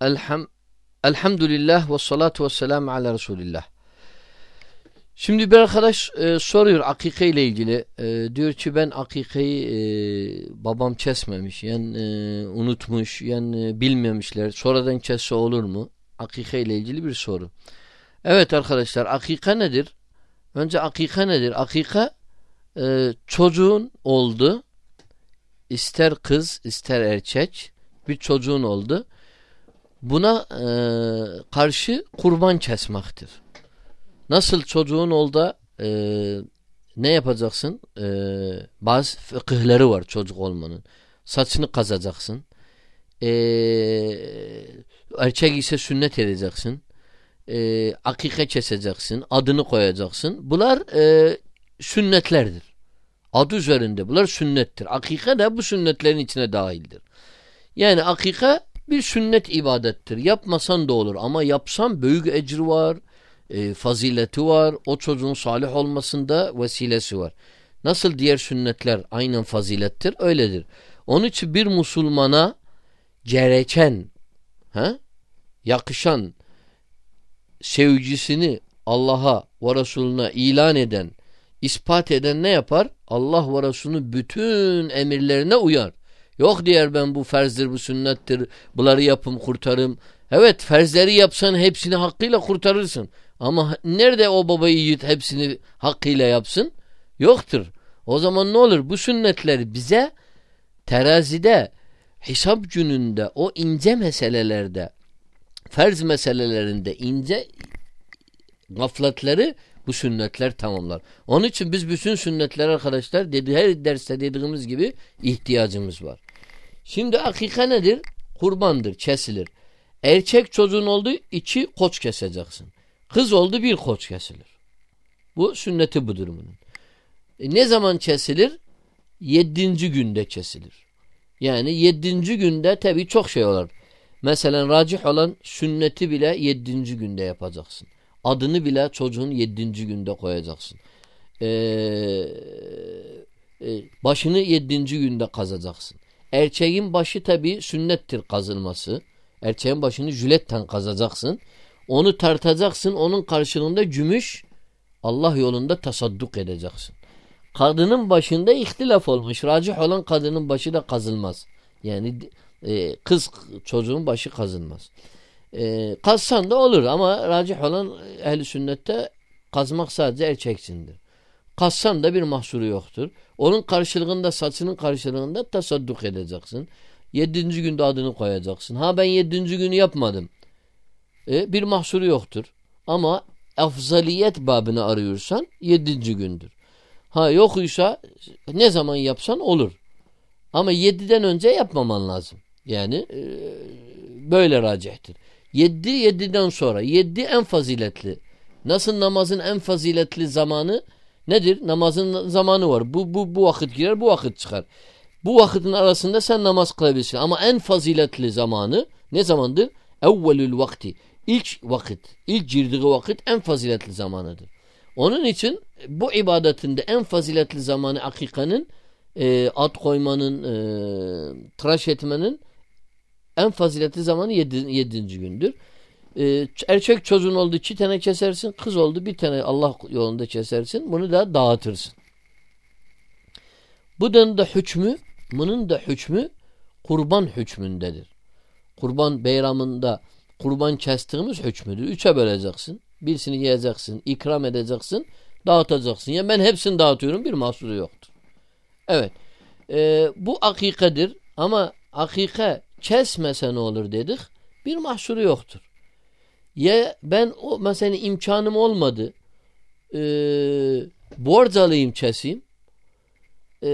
Elham, elhamdülillah ve salatu ve selamu ala Resulillah. Şimdi bir arkadaş e, soruyor akike ile ilgili. E, diyor ki ben akikeyi e, babam kesmemiş. Yani e, unutmuş. Yani e, bilmemişler. Sonradan kesse olur mu? Akike ile ilgili bir soru. Evet arkadaşlar akika nedir? Önce akika nedir? Akika e, çocuğun oldu. İster kız ister erkek bir çocuğun oldu. Buna e, karşı kurban kesmektir. Nasıl çocuğun oldu e, ne yapacaksın? E, bazı fıkıhları var çocuk olmanın. Saçını kazacaksın. E, erkek ise sünnet edeceksin. E, akike keseceksin. Adını koyacaksın. Bunlar e, sünnetlerdir. Adı üzerinde. Bunlar sünnettir. Akike de bu sünnetlerin içine dahildir. Yani akika bir sünnet ibadettir. Yapmasan da olur ama yapsan büyük ecri var, e, fazileti var, o çocuğun salih olmasında vesilesi var. Nasıl diğer sünnetler aynen fazilettir, öyledir. Onun için bir Müslümana gereken, he, yakışan sevgisini Allah'a ve Resulüne ilan eden, ispat eden ne yapar? Allah ve Resulünün bütün emirlerine uyar. Yok diğer ben bu ferzdir, bu sünnettir, bunları yapım kurtarım. Evet ferzleri yapsan hepsini hakkıyla kurtarırsın. Ama nerede o baba yiğit hepsini hakkıyla yapsın? Yoktur. O zaman ne olur? Bu sünnetler bize terazide, hesap gününde, o ince meselelerde, ferz meselelerinde ince gafletleri bu sünnetler tamamlar. Onun için biz bütün sünnetler arkadaşlar dedi her derste dediğimiz gibi ihtiyacımız var. Şimdi akika nedir? Kurbandır, kesilir. Erkek çocuğun oldu iki koç keseceksin. Kız oldu bir koç kesilir. Bu sünneti bu durumunun. E ne zaman kesilir? Yedinci günde kesilir. Yani yedinci günde tabi çok şey olur. Mesela racih olan sünneti bile yedinci günde yapacaksın. Adını bile çocuğun yedinci günde koyacaksın. Ee, başını yedinci günde kazacaksın. Erçeğin başı tabi sünnettir kazılması. Erçeğin başını jületten kazacaksın. Onu tartacaksın. Onun karşılığında gümüş Allah yolunda tasadduk edeceksin. Kadının başında ihtilaf olmuş. Racih olan kadının başı da kazılmaz. Yani e, kız çocuğun başı kazılmaz. E, kazsan da olur ama racih olan ehli sünnette kazmak sadece erçeksindir. Kassan da bir mahsuru yoktur. Onun karşılığında saçının karşılığında tasadduk edeceksin. Yedinci günde adını koyacaksın. Ha ben yedinci günü yapmadım. E, bir mahsuru yoktur. Ama afzaliyet babını arıyorsan yedinci gündür. Ha yokuysa ne zaman yapsan olur. Ama yediden önce yapmaman lazım. Yani e, böyle racihtir. Yedi yediden sonra. Yedi en faziletli. Nasıl namazın en faziletli zamanı? Nedir? Namazın zamanı var. Bu, bu, bu vakit girer, bu vakit çıkar. Bu vakitin arasında sen namaz kılabilirsin. Ama en faziletli zamanı ne zamandır? Evvelül vakti. İlk vakit, ilk girdiği vakit en faziletli zamanıdır. Onun için bu ibadetinde en faziletli zamanı akikanın e, at koymanın, e, tıraş etmenin en faziletli zamanı yedi, yedinci gündür. Ee, erkek çocuğun oldu iki tane kesersin. Kız oldu bir tane Allah yolunda kesersin. Bunu da dağıtırsın. Bunun da hükmü bunun da hükmü kurban hükmündedir. Kurban beyramında kurban kestiğimiz hükmüdür. Üçe böleceksin. Birisini yiyeceksin, ikram edeceksin, dağıtacaksın. Yani ben hepsini dağıtıyorum bir mahsuru yoktur. Evet. E, bu akikadır ama akika kesmese ne olur dedik. Bir mahsuru yoktur. Ya ben o mesela imkanım olmadı. E, borç alayım keseyim. E,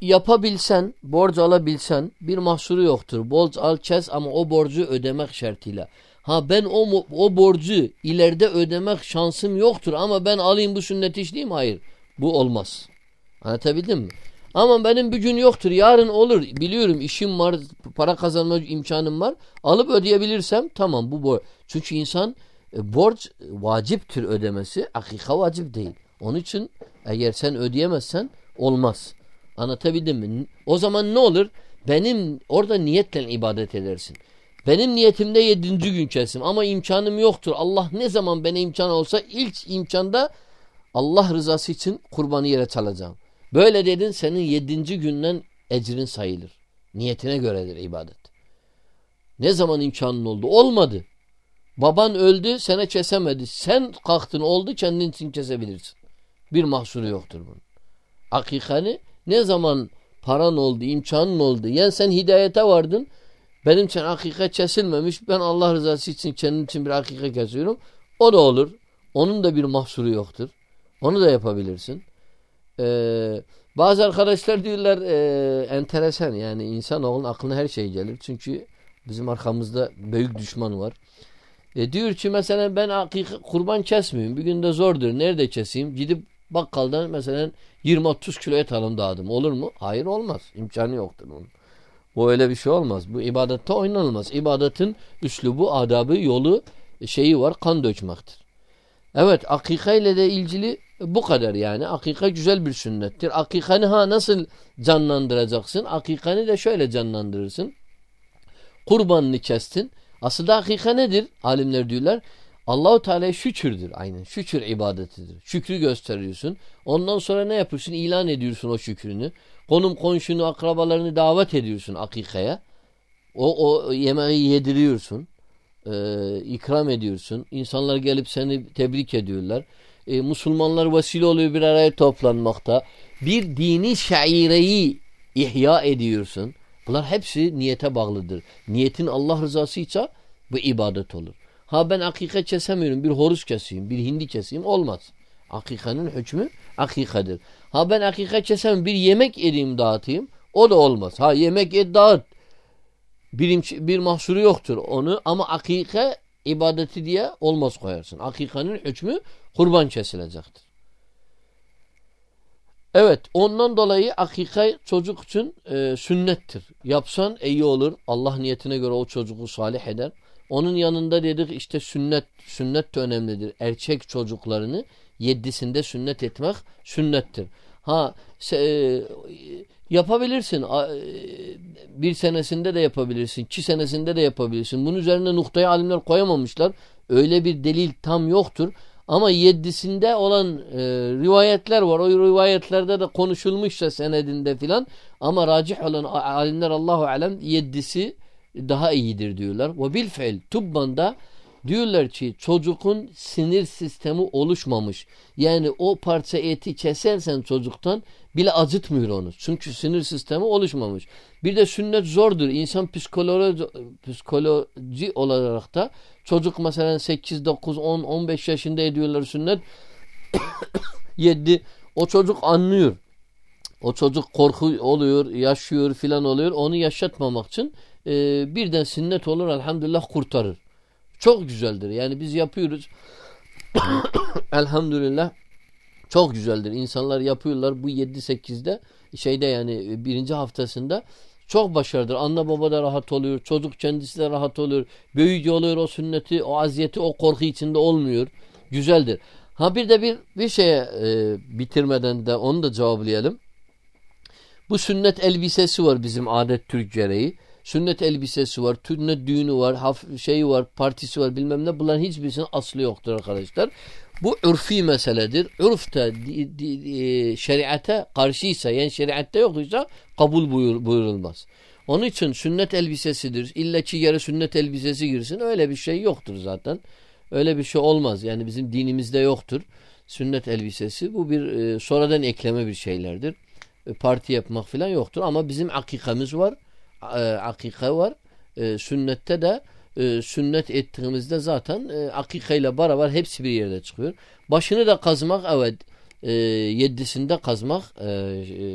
yapabilsen, borç alabilsen bir mahsuru yoktur. Borç al kes ama o borcu ödemek şartıyla. Ha ben o o borcu ileride ödemek şansım yoktur ama ben alayım bu sünneti işleyeyim. Hayır. Bu olmaz. Anlatabildim mi? Ama benim bir gün yoktur. Yarın olur. Biliyorum işim var. Para kazanma imkanım var. Alıp ödeyebilirsem tamam bu borç. Çünkü insan e, borç vaciptir ödemesi. Akika vacip değil. Onun için eğer sen ödeyemezsen olmaz. Anlatabildim mi? O zaman ne olur? Benim orada niyetle ibadet edersin. Benim niyetimde yedinci gün kesim ama imkanım yoktur. Allah ne zaman bana imkan olsa ilk imkanda Allah rızası için kurbanı yere çalacağım. Böyle dedin senin yedinci günden ecrin sayılır. Niyetine göredir ibadet. Ne zaman imkanın oldu? Olmadı. Baban öldü sana kesemedi. Sen kalktın oldu kendin için kesebilirsin. Bir mahsuru yoktur bunun. Akikani ne zaman paran oldu, imkanın oldu. Yani sen hidayete vardın. Benim için akika kesilmemiş. Ben Allah rızası için kendim için bir akika kesiyorum. O da olur. Onun da bir mahsuru yoktur. Onu da yapabilirsin. Ee, bazı arkadaşlar diyorlar e, enteresan yani insanoğlunun aklına her şey gelir. Çünkü bizim arkamızda büyük düşman var. E diyor ki mesela ben akika, kurban kesmiyorum. Bir günde zordur. Nerede keseyim? Gidip bakkaldan mesela 20-30 kilo et alım dağıdım. Olur mu? Hayır olmaz. İmkanı yoktur onun. Bu öyle bir şey olmaz. Bu ibadette oynanılmaz. İbadetin üslubu, adabı, yolu, şeyi var. Kan dökmektir. Evet akika ile de ilgili bu kadar yani. Akika güzel bir sünnettir. Akikanı ha nasıl canlandıracaksın? Akikanı de şöyle canlandırırsın. Kurbanını kestin. Aslında akika nedir? Alimler diyorlar. Allahu Teala şükürdür aynen. Şükür ibadetidir. Şükrü gösteriyorsun. Ondan sonra ne yapıyorsun? İlan ediyorsun o şükrünü. Konum komşunu, akrabalarını davet ediyorsun akikaya. O, o yemeği yediriyorsun. Ee, ikram ediyorsun. İnsanlar gelip seni tebrik ediyorlar. Ee, Müslümanlar vesile oluyor bir araya toplanmakta. Bir dini şaireyi ihya ediyorsun. Bunlar hepsi niyete bağlıdır. Niyetin Allah rızası ise bu ibadet olur. Ha ben akika kesemiyorum. Bir horuz keseyim, bir hindi keseyim olmaz. Akikanın hükmü akikadır. Ha ben akika kesem bir yemek edeyim dağıtayım o da olmaz. Ha yemek et dağıt. Bir, bir mahsuru yoktur onu ama akika ibadeti diye olmaz koyarsın. Akikanın hükmü kurban kesilecektir. Evet ondan dolayı akika çocuk için e, sünnettir. Yapsan iyi olur. Allah niyetine göre o çocuğu salih eder. Onun yanında dedik işte sünnet, sünnet de önemlidir. Erkek çocuklarını yedisinde sünnet etmek sünnettir. Ha e, yapabilirsin. E, bir senesinde de yapabilirsin. iki senesinde de yapabilirsin. Bunun üzerine noktayı alimler koyamamışlar. Öyle bir delil tam yoktur. Ama yedisinde olan e, rivayetler var. O rivayetlerde de konuşulmuşsa senedinde filan. Ama racih olan alimler Allahu alem yedisi daha iyidir diyorlar. Ve bil fiil tubbanda diyorlar ki çocukun sinir sistemi oluşmamış. Yani o parça eti kesersen çocuktan bile acıtmıyor onu. Çünkü sinir sistemi oluşmamış. Bir de sünnet zordur. İnsan psikoloji, psikoloji olarak da çocuk mesela 8, 9, 10, 15 yaşında ediyorlar sünnet. 7. O çocuk anlıyor. O çocuk korku oluyor, yaşıyor filan oluyor. Onu yaşatmamak için e, birden sünnet olur elhamdülillah kurtarır. Çok güzeldir. Yani biz yapıyoruz. elhamdülillah çok güzeldir. İnsanlar yapıyorlar bu 7-8'de şeyde yani birinci haftasında çok başarıdır. Anne baba da rahat oluyor. Çocuk kendisi de rahat oluyor. Büyücü oluyor o sünneti, o aziyeti, o korku içinde olmuyor. Güzeldir. Ha bir de bir bir şeye e, bitirmeden de onu da cevaplayalım. Bu sünnet elbisesi var bizim adet Türk gereği. Sünnet elbisesi var, sünnet düğünü var, haf şeyi var, partisi var bilmem ne. Bunların hiçbirisinin aslı yoktur arkadaşlar. Bu ürfi meseledir. Ürfte e, şeriate karşıysa yani şeriatte yoksa kabul buyur, buyurulmaz. Onun için sünnet elbisesidir. İlla ki yere sünnet elbisesi girsin. Öyle bir şey yoktur zaten. Öyle bir şey olmaz. Yani bizim dinimizde yoktur. Sünnet elbisesi bu bir e, sonradan ekleme bir şeylerdir. E, parti yapmak falan yoktur. Ama bizim akikamız var. E, akika var. E, sünnette de e, sünnet ettiğimizde zaten e, akikayla beraber hepsi bir yerde çıkıyor. Başını da kazmak evet e, yedisinde kazmak e, e,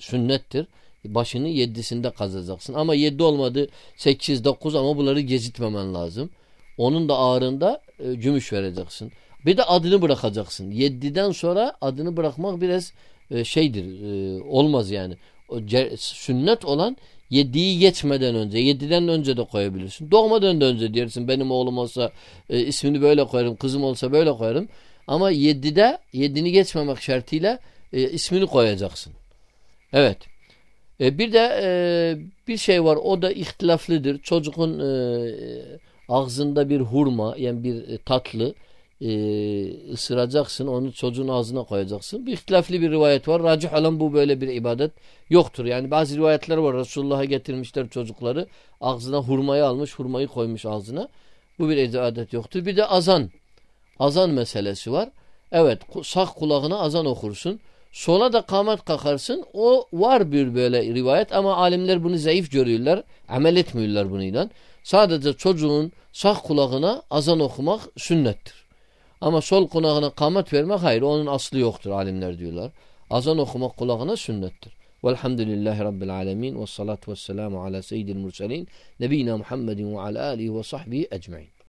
sünnettir. Başını yedisinde kazacaksın. Ama yedi olmadı sekiz, dokuz ama bunları gezitmemen lazım. Onun da ağrında e, gümüş vereceksin. Bir de adını bırakacaksın. Yediden sonra adını bırakmak biraz e, şeydir. E, olmaz yani. O, sünnet olan Yediği geçmeden önce, yediden önce de koyabilirsin. Doğmadan da önce dersin benim oğlum olsa e, ismini böyle koyarım, kızım olsa böyle koyarım. Ama yedide, yedini geçmemek şartıyla e, ismini koyacaksın. Evet. E, bir de e, bir şey var o da ihtilaflıdır. Çocuğun e, ağzında bir hurma yani bir e, tatlı e, ısıracaksın onu çocuğun ağzına koyacaksın. Bir ihtilaflı bir rivayet var. Racih olan bu böyle bir ibadet yoktur. Yani bazı rivayetler var. Resulullah'a getirmişler çocukları. Ağzına hurmayı almış hurmayı koymuş ağzına. Bu bir ibadet yoktur. Bir de azan. Azan meselesi var. Evet sağ kulağına azan okursun. Sola da kamet kakarsın. O var bir böyle rivayet ama alimler bunu zayıf görüyorlar. Amel etmiyorlar bununla. Sadece çocuğun sağ kulağına azan okumak sünnettir. Ama sol kulağına kamet vermek hayır. Onun aslı yoktur alimler diyorlar. Azan okumak kulağına sünnettir. Velhamdülillahi Rabbil alemin ve salatu ve selamu ala seyyidil murselin nebina Muhammedin ve ala alihi ve sahbihi ecmain.